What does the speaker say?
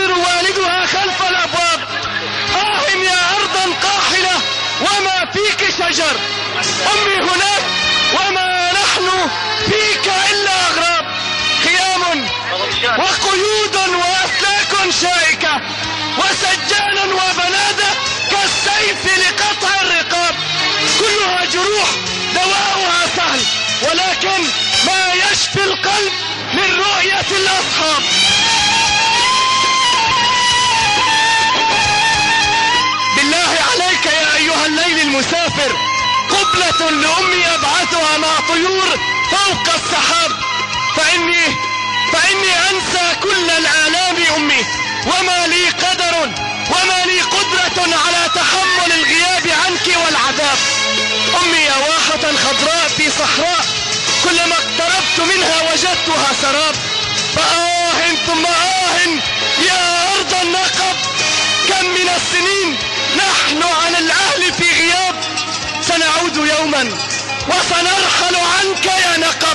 ينتظر والدها خلف الأبواب. آه يا أرضا قاحلة وما فيك شجر. أمي هناك وما نحن فيك إلا أغراب. خيام وقيود وأسلاك شائكة وسجان وبنادة كالسيف لقطع الرقاب. كلها جروح دواؤها سهل ولكن ما يشفي القلب من رؤية الأصحاب. المسافر. قبلة لأمي أبعثها مع طيور فوق السحاب. فإني فإني أنسى كل الآلام أمي. وما لي قدر وما لي قدرة على تحمل الغياب عنك والعذاب. أمي واحة خضراء في صحراء. كلما اقتربت منها وجدتها سراب. فآه ثم آه يا أرض النقب. كم من السنين نحن عن الأهل يوما وسنرحل عنك يا نقا